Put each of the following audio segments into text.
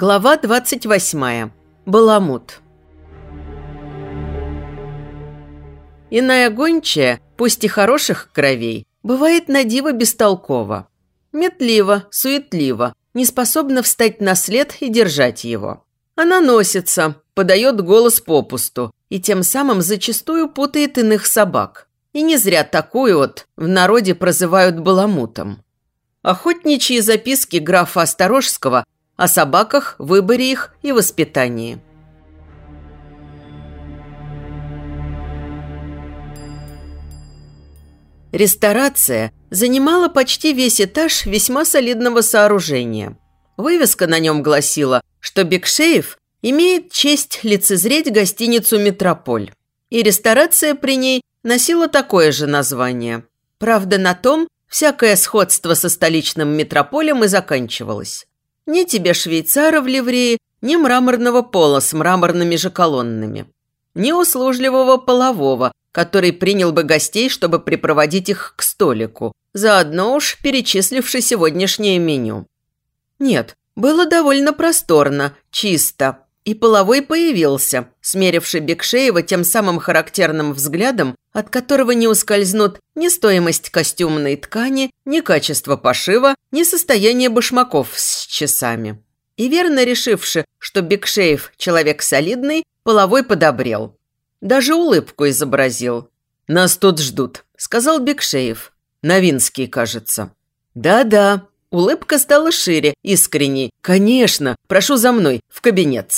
Глава 28. Баламут. Иная гончая, пусть и хороших кровей, бывает на диво бестолкова. Метлива, суетлива, не способна встать на след и держать его. Она носится, подает голос попусту и тем самым зачастую путает иных собак. И не зря такую вот в народе прозывают баламутом. Охотничьи записки графа Осторожского о собаках, выборе их и воспитании. Ресторация занимала почти весь этаж весьма солидного сооружения. Вывеска на нем гласила, что Бекшеев имеет честь лицезреть гостиницу «Метрополь». И ресторация при ней носила такое же название. Правда, на том всякое сходство со столичным метрополем и заканчивалось. Ни тебе швейцара в ливрее, ни мраморного пола с мраморными же колоннами. Ни услужливого полового, который принял бы гостей, чтобы припроводить их к столику, заодно уж перечисливший сегодняшнее меню. Нет, было довольно просторно, чисто, и половой появился, смеривший Бекшеева тем самым характерным взглядом, от которого не ускользнут ни стоимость костюмной ткани, ни качество пошива, ни состояние башмаков с часами. И верно решивши, что Бекшеев человек солидный, половой подобрел. Даже улыбку изобразил. «Нас тут ждут», – сказал Бекшеев. «Новинский, кажется». «Да-да», Улыбка стала шире, искренней. «Конечно, прошу за мной, в кабинет».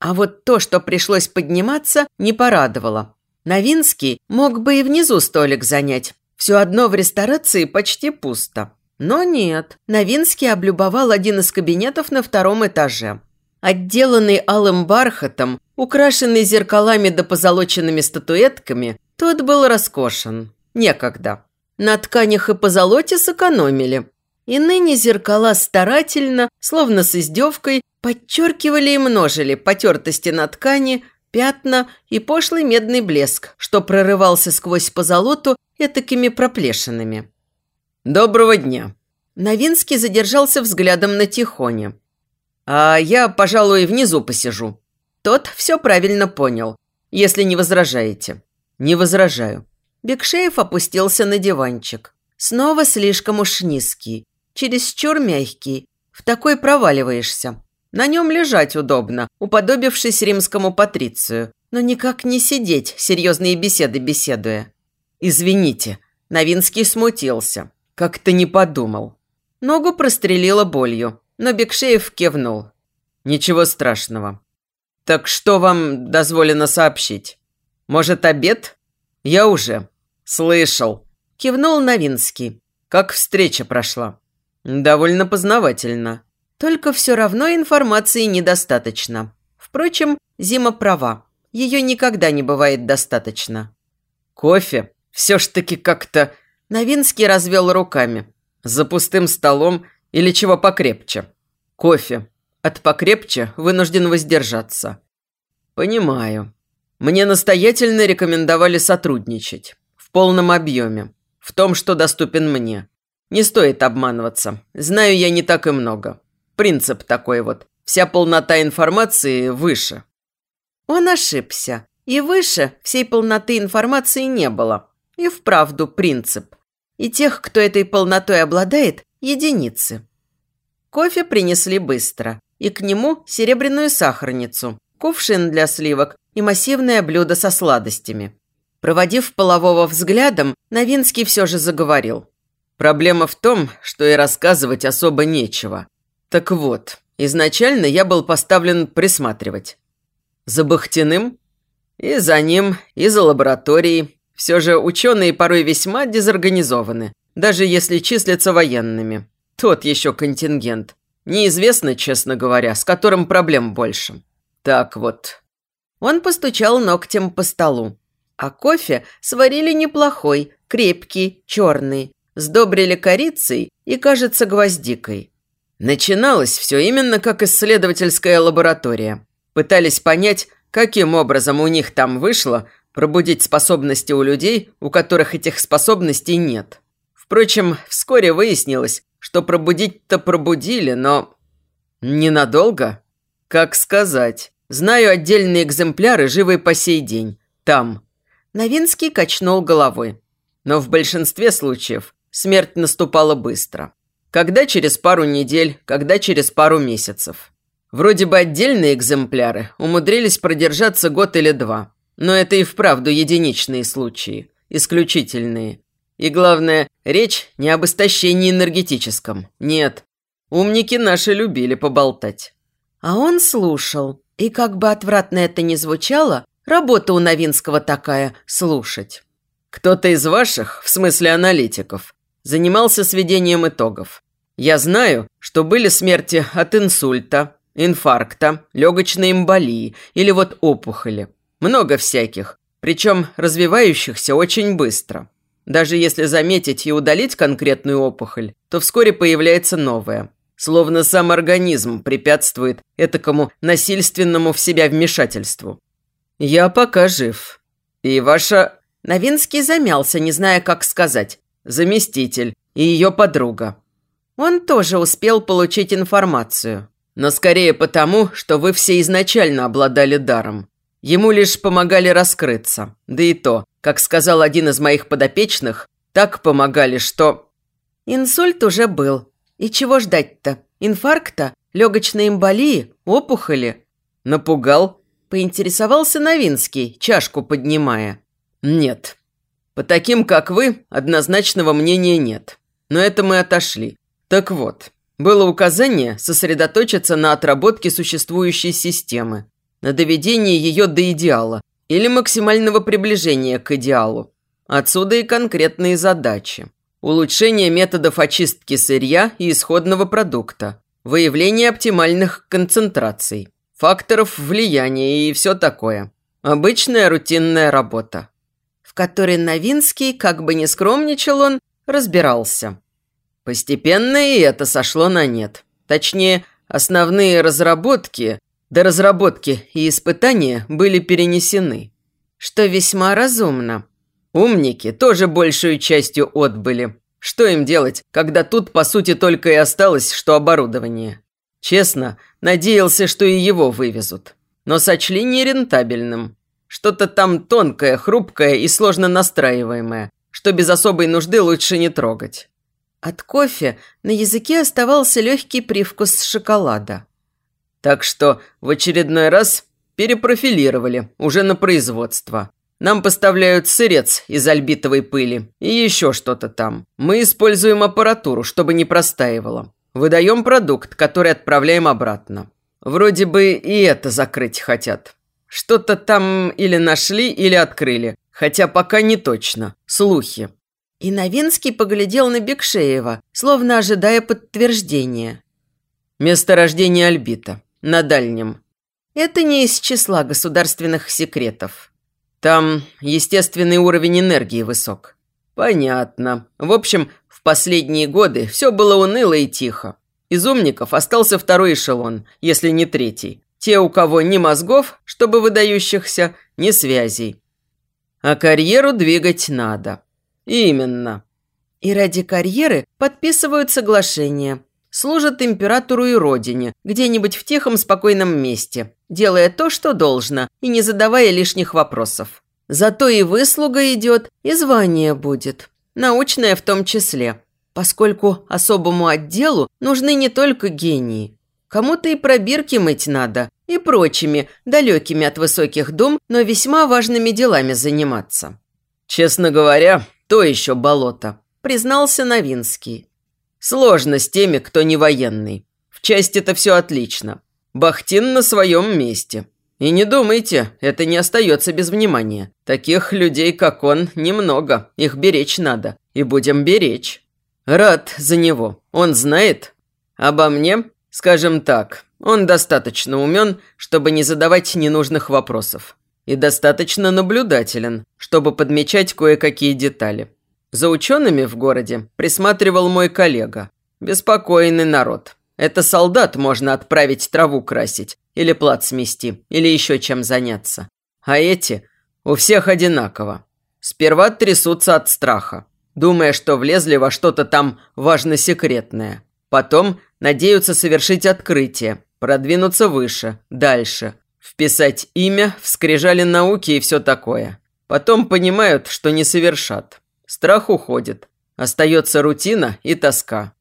А вот то, что пришлось подниматься, не порадовало. Новинский мог бы и внизу столик занять. Все одно в ресторации почти пусто. Но нет, Новинский облюбовал один из кабинетов на втором этаже. Отделанный алым бархатом, украшенный зеркалами да позолоченными статуэтками, тот был роскошен. Некогда. На тканях и позолоте сэкономили. И ныне зеркала старательно, словно с издевкой, подчеркивали и множили потертости на ткани, пятна и пошлый медный блеск, что прорывался сквозь позолоту этакими проплешинами. «Доброго дня!» Новинский задержался взглядом на Тихоне. «А я, пожалуй, внизу посижу». Тот все правильно понял, если не возражаете. «Не возражаю». Бекшеев опустился на диванчик. Снова слишком уж низкий чересчур мягкий. В такой проваливаешься. На нем лежать удобно, уподобившись римскому патрицию, но никак не сидеть, серьезные беседы беседуя. «Извините», – Новинский смутился. Как-то не подумал. Ногу прострелила болью, но Бекшеев кивнул. «Ничего страшного. Так что вам дозволено сообщить? Может, обед?» «Я уже». «Слышал», – кивнул Новинский. «Как встреча прошла?» Довольно познавательно. Только все равно информации недостаточно. Впрочем, Зима права. Ее никогда не бывает достаточно. Кофе? Все ж таки как-то... Новинский развел руками. За пустым столом или чего покрепче? Кофе. От покрепче вынужден воздержаться. Понимаю. Мне настоятельно рекомендовали сотрудничать. В полном объеме. В том, что доступен мне. Не стоит обманываться. Знаю я не так и много. Принцип такой вот. Вся полнота информации выше. Он ошибся. И выше всей полноты информации не было. И вправду принцип. И тех, кто этой полнотой обладает, единицы. Кофе принесли быстро. И к нему серебряную сахарницу, кувшин для сливок и массивное блюдо со сладостями. Проводив полового взглядом, Новинский все же заговорил. Проблема в том, что и рассказывать особо нечего. Так вот, изначально я был поставлен присматривать. За Бахтиным? И за ним, и за лабораторией. Все же ученые порой весьма дезорганизованы, даже если числятся военными. Тот еще контингент. Неизвестно, честно говоря, с которым проблем больше. Так вот. Он постучал ногтем по столу. А кофе сварили неплохой, крепкий, черный сдобрили корицей и, кажется, гвоздикой. Начиналось все именно как исследовательская лаборатория. Пытались понять, каким образом у них там вышло пробудить способности у людей, у которых этих способностей нет. Впрочем, вскоре выяснилось, что пробудить-то пробудили, но... Ненадолго. Как сказать. Знаю отдельные экземпляры, живые по сей день. Там. Новинский качнул головой. Но в большинстве случаев смерть наступала быстро. Когда через пару недель, когда через пару месяцев. Вроде бы отдельные экземпляры умудрились продержаться год или два. Но это и вправду единичные случаи, исключительные. И главное, речь не об истощении энергетическом. Нет. Умники наши любили поболтать. А он слушал. И как бы отвратно это ни звучало, работа у Новинского такая – слушать. Кто-то из ваших, в смысле аналитиков, занимался сведением итогов. Я знаю, что были смерти от инсульта, инфаркта, легочной эмболии или вот опухоли. Много всяких, причем развивающихся очень быстро. Даже если заметить и удалить конкретную опухоль, то вскоре появляется новая. Словно сам организм препятствует этакому насильственному в себя вмешательству. Я пока жив. И ваша... Новинский замялся, не зная, как сказать заместитель и ее подруга. Он тоже успел получить информацию. Но скорее потому, что вы все изначально обладали даром. Ему лишь помогали раскрыться. Да и то, как сказал один из моих подопечных, так помогали, что... Инсульт уже был. И чего ждать-то? Инфаркта? Легочной эмболии? Опухоли? Напугал? Поинтересовался Новинский, чашку поднимая. Нет, по таким, как вы, однозначного мнения нет. Но это мы отошли. Так вот, было указание сосредоточиться на отработке существующей системы, на доведении ее до идеала или максимального приближения к идеалу. Отсюда и конкретные задачи. Улучшение методов очистки сырья и исходного продукта, выявление оптимальных концентраций, факторов влияния и все такое. Обычная рутинная работа которой Новинский, как бы не скромничал он, разбирался. Постепенно и это сошло на нет. Точнее, основные разработки, до разработки и испытания были перенесены. Что весьма разумно. Умники тоже большую частью отбыли. Что им делать, когда тут, по сути, только и осталось, что оборудование? Честно, надеялся, что и его вывезут. Но сочли нерентабельным. Что-то там тонкое, хрупкое и сложно настраиваемое, что без особой нужды лучше не трогать. От кофе на языке оставался легкий привкус шоколада. Так что в очередной раз перепрофилировали уже на производство. Нам поставляют сырец из альбитовой пыли и еще что-то там. Мы используем аппаратуру, чтобы не простаивало. Выдаем продукт, который отправляем обратно. Вроде бы и это закрыть хотят. Что-то там или нашли, или открыли. Хотя пока не точно. Слухи. И Новинский поглядел на Бекшеева, словно ожидая подтверждения. Место рождения Альбита. На дальнем. Это не из числа государственных секретов. Там естественный уровень энергии высок. Понятно. В общем, в последние годы все было уныло и тихо. Из умников остался второй эшелон, если не третий. Те, у кого ни мозгов, чтобы выдающихся, ни связей. А карьеру двигать надо. Именно. И ради карьеры подписывают соглашения. Служат императору и родине, где-нибудь в тихом спокойном месте, делая то, что должно, и не задавая лишних вопросов. Зато и выслуга идет, и звание будет. Научное в том числе. Поскольку особому отделу нужны не только гении, Кому-то и пробирки мыть надо, и прочими, далекими от высоких дум, но весьма важными делами заниматься. Честно говоря, то еще болото, признался Новинский. Сложно с теми, кто не военный. В части-то все отлично. Бахтин на своем месте. И не думайте, это не остается без внимания. Таких людей, как он, немного. Их беречь надо. И будем беречь. Рад за него. Он знает. Обо мне Скажем так, он достаточно умен, чтобы не задавать ненужных вопросов. И достаточно наблюдателен, чтобы подмечать кое-какие детали. За учеными в городе присматривал мой коллега. Беспокойный народ. Это солдат можно отправить траву красить, или плат смести, или еще чем заняться. А эти у всех одинаково. Сперва трясутся от страха, думая, что влезли во что-то там важно секретное. Потом надеются совершить открытие продвинуться выше, дальше, вписать имя в скрижали науки и все такое. Потом понимают, что не совершат. Страх уходит. Остается рутина и тоска.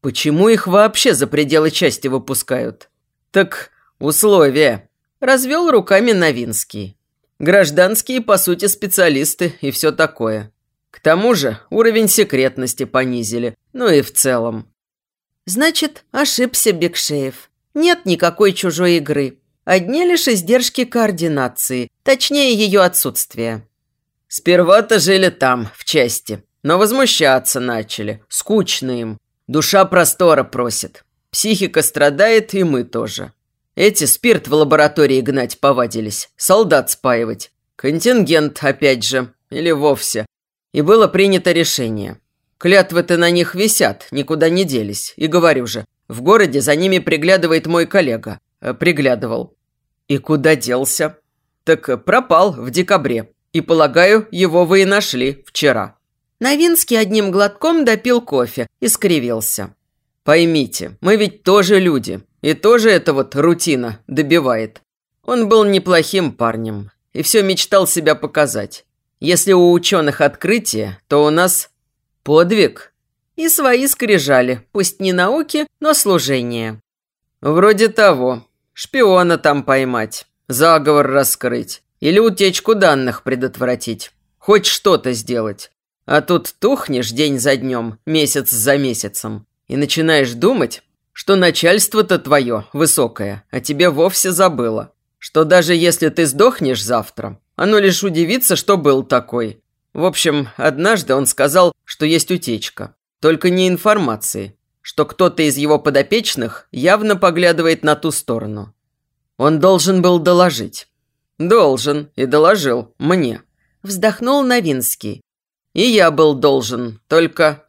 Почему их вообще за пределы части выпускают? Так условия. Развел руками Новинский. Гражданские, по сути, специалисты и все такое. К тому же уровень секретности понизили, ну и в целом. Значит, ошибся Бекшеев. Нет никакой чужой игры. Одни лишь издержки координации, точнее ее отсутствие. Сперва-то жили там, в части, но возмущаться начали, скучно им. Душа простора просит. Психика страдает, и мы тоже. Эти спирт в лаборатории гнать повадились, солдат спаивать. Контингент, опять же, или вовсе. И было принято решение. Клятвы-то на них висят, никуда не делись. И говорю же, в городе за ними приглядывает мой коллега. Э, приглядывал. И куда делся? Так пропал в декабре. И, полагаю, его вы и нашли вчера. Новинский одним глотком допил кофе и скривился. Поймите, мы ведь тоже люди. И тоже эта вот рутина добивает. Он был неплохим парнем и все мечтал себя показать. Если у ученых открытие, то у нас подвиг. И свои скрижали, пусть не науки, но служение. Вроде того. Шпиона там поймать, заговор раскрыть или утечку данных предотвратить. Хоть что-то сделать. А тут тухнешь день за днем, месяц за месяцем. И начинаешь думать, что начальство-то твое высокое, а тебе вовсе забыло. Что даже если ты сдохнешь завтра, оно лишь удивится, что был такой. В общем, однажды он сказал, что есть утечка. Только не информации, что кто-то из его подопечных явно поглядывает на ту сторону. Он должен был доложить. Должен и доложил мне. Вздохнул Новинский. И я был должен, только...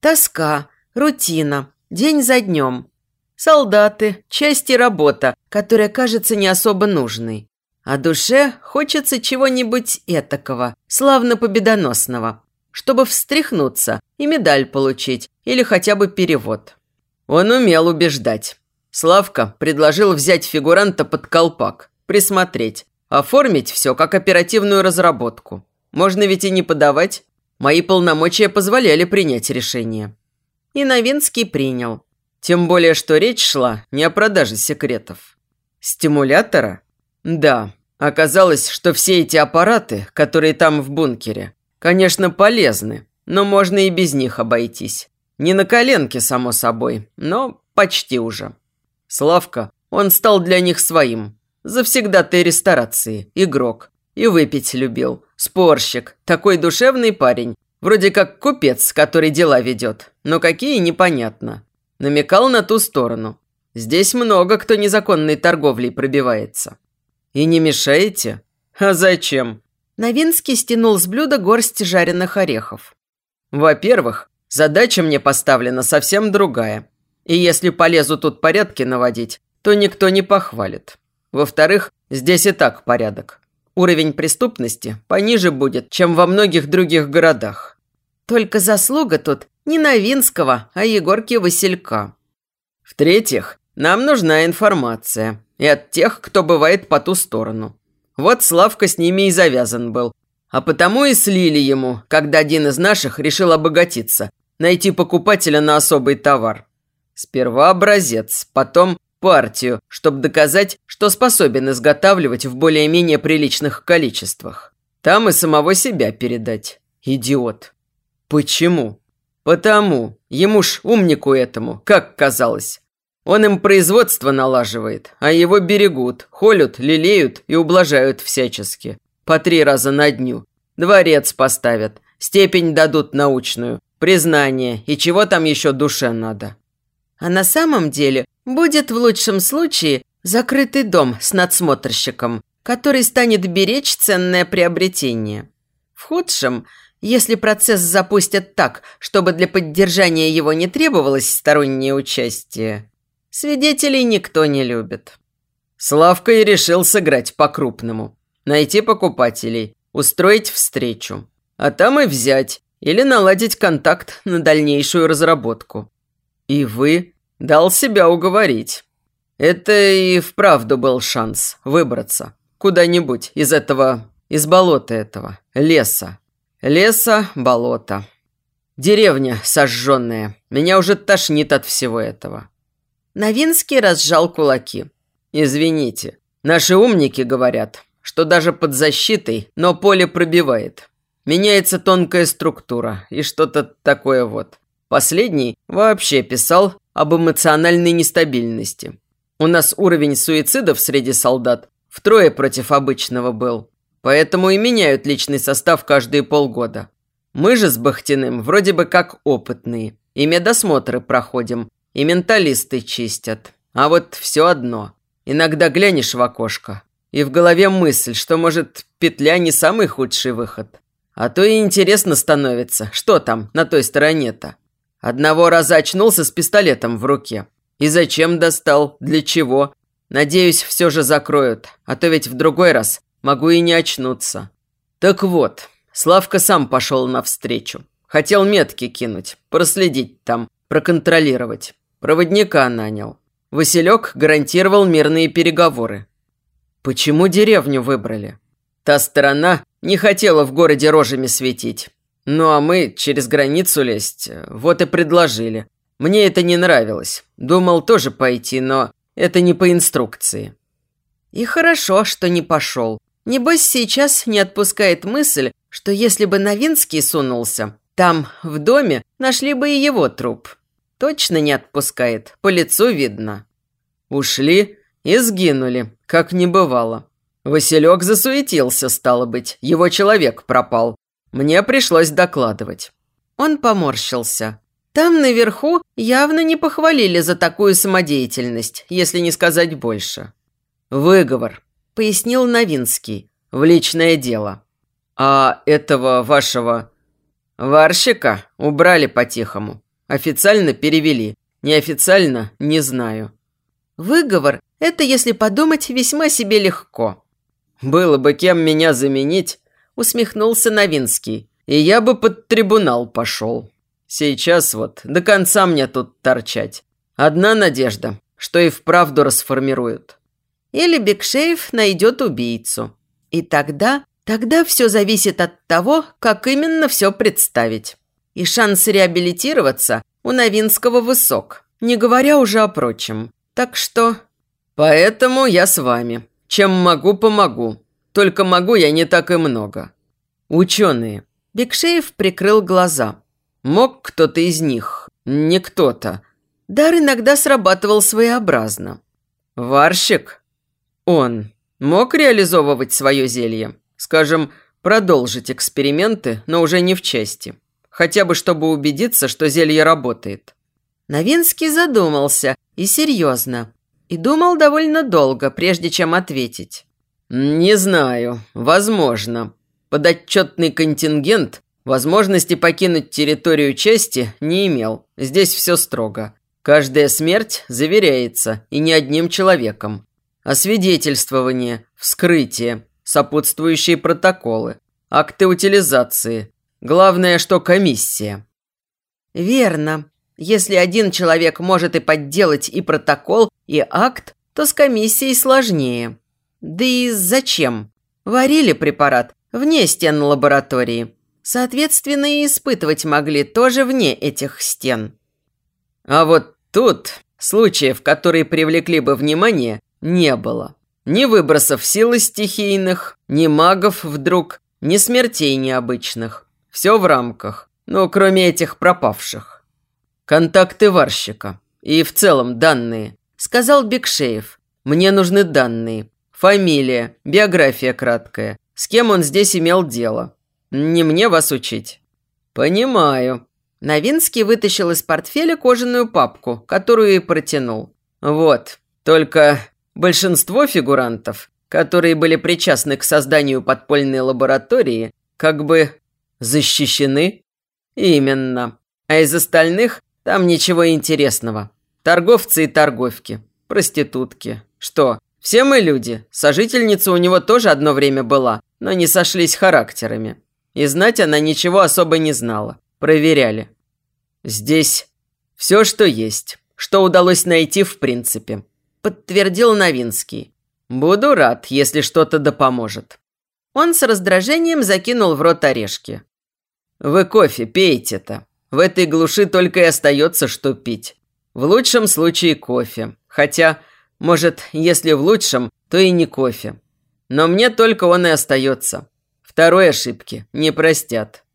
Тоска, рутина, день за днем. Солдаты, часть и работа, которая кажется не особо нужной. А душе хочется чего-нибудь этакого, славно-победоносного, чтобы встряхнуться и медаль получить, или хотя бы перевод. Он умел убеждать. Славка предложил взять фигуранта под колпак, присмотреть, оформить все как оперативную разработку. Можно ведь и не подавать. Мои полномочия позволяли принять решение. И Новинский принял. Тем более, что речь шла не о продаже секретов. Стимулятора? Да, Оказалось, что все эти аппараты, которые там в бункере, конечно, полезны, но можно и без них обойтись. Не на коленке, само собой, но почти уже. Славка, он стал для них своим. Завсегдатай ресторации, игрок. И выпить любил. Спорщик, такой душевный парень. Вроде как купец, который дела ведет. Но какие, непонятно. Намекал на ту сторону. Здесь много кто незаконной торговлей пробивается. «И не мешаете?» «А зачем?» Новинский стянул с блюда горсть жареных орехов. «Во-первых, задача мне поставлена совсем другая. И если полезу тут порядки наводить, то никто не похвалит. Во-вторых, здесь и так порядок. Уровень преступности пониже будет, чем во многих других городах. Только заслуга тут не Новинского, а Егорки Василька. В-третьих, нам нужна информация и от тех, кто бывает по ту сторону. Вот Славка с ними и завязан был. А потому и слили ему, когда один из наших решил обогатиться, найти покупателя на особый товар. Сперва образец, потом партию, чтобы доказать, что способен изготавливать в более-менее приличных количествах. Там и самого себя передать. Идиот. Почему? Потому. Ему ж умнику этому, как казалось. Он им производство налаживает, а его берегут, холют, лелеют и ублажают всячески. По три раза на дню. Дворец поставят, степень дадут научную, признание и чего там еще душе надо. А на самом деле будет в лучшем случае закрытый дом с надсмотрщиком, который станет беречь ценное приобретение. В худшем, если процесс запустят так, чтобы для поддержания его не требовалось стороннее участие, Свидетелей никто не любит. Славка и решил сыграть по-крупному. Найти покупателей, устроить встречу. А там и взять или наладить контакт на дальнейшую разработку. И вы дал себя уговорить. Это и вправду был шанс выбраться куда-нибудь из этого, из болота этого, леса. Леса, болота. Деревня сожженная. Меня уже тошнит от всего этого. Новинский разжал кулаки. Извините, наши умники говорят, что даже под защитой, но поле пробивает. Меняется тонкая структура и что-то такое вот. Последний вообще писал об эмоциональной нестабильности. У нас уровень суицидов среди солдат втрое против обычного был. Поэтому и меняют личный состав каждые полгода. Мы же с Бахтиным вроде бы как опытные. И медосмотры проходим, и менталисты чистят. А вот все одно. Иногда глянешь в окошко, и в голове мысль, что, может, петля не самый худший выход. А то и интересно становится, что там на той стороне-то. Одного раза очнулся с пистолетом в руке. И зачем достал? Для чего? Надеюсь, все же закроют, а то ведь в другой раз могу и не очнуться. Так вот, Славка сам пошел навстречу. Хотел метки кинуть, проследить там, проконтролировать. Проводника нанял. Василек гарантировал мирные переговоры. Почему деревню выбрали? Та сторона не хотела в городе рожами светить. Ну а мы через границу лезть, вот и предложили. Мне это не нравилось. Думал тоже пойти, но это не по инструкции. И хорошо, что не пошел. Небось, сейчас не отпускает мысль, что если бы Новинский сунулся, там, в доме, нашли бы и его труп. Точно не отпускает, по лицу видно. Ушли и сгинули, как не бывало. Василек засуетился, стало быть, его человек пропал. Мне пришлось докладывать. Он поморщился. Там наверху явно не похвалили за такую самодеятельность, если не сказать больше. «Выговор», – пояснил Новинский, – «в личное дело». «А этого вашего варщика убрали по-тихому. Официально перевели, неофициально не знаю». «Выговор – это, если подумать, весьма себе легко». «Было бы кем меня заменить», – усмехнулся Новинский, – «и я бы под трибунал пошел». Сейчас вот до конца мне тут торчать. Одна надежда, что и вправду расформируют. Или Бекшеев найдет убийцу. И тогда, тогда все зависит от того, как именно все представить. И шанс реабилитироваться у Новинского высок, не говоря уже о прочем. Так что... Поэтому я с вами. Чем могу, помогу. Только могу я не так и много. Ученые. Бекшеев прикрыл глаза. Мог кто-то из них, не кто-то. Дар иногда срабатывал своеобразно. Варщик? Он мог реализовывать свое зелье? Скажем, продолжить эксперименты, но уже не в части. Хотя бы, чтобы убедиться, что зелье работает. Новинский задумался, и серьезно. И думал довольно долго, прежде чем ответить. «Не знаю. Возможно. Подотчетный контингент Возможности покинуть территорию части не имел. Здесь все строго. Каждая смерть заверяется, и не одним человеком. Освидетельствование, вскрытие, сопутствующие протоколы, акты утилизации. Главное, что комиссия. Верно. Если один человек может и подделать и протокол, и акт, то с комиссией сложнее. Да и зачем? Варили препарат вне стен лаборатории. Соответственно, и испытывать могли тоже вне этих стен. А вот тут случаев, которые привлекли бы внимание, не было. Ни выбросов силы стихийных, ни магов вдруг, ни смертей необычных. Все в рамках, ну, кроме этих пропавших. Контакты варщика и в целом данные, сказал Бекшеев. Мне нужны данные. Фамилия, биография краткая, с кем он здесь имел дело, не мне вас учить». «Понимаю». Новинский вытащил из портфеля кожаную папку, которую и протянул. «Вот, только большинство фигурантов, которые были причастны к созданию подпольной лаборатории, как бы защищены?» «Именно. А из остальных там ничего интересного. Торговцы и торговки, проститутки. Что, все мы люди? Сожительница у него тоже одно время была, но не сошлись характерами. И знать она ничего особо не знала. Проверяли. Здесь все, что есть. Что удалось найти в принципе. подтвердил Новинский. «Буду рад, если что-то да поможет». Он с раздражением закинул в рот орешки. «Вы кофе пейте-то. В этой глуши только и остается, что пить. В лучшем случае кофе. Хотя, может, если в лучшем, то и не кофе. Но мне только он и остается. Второй ошибки не простят».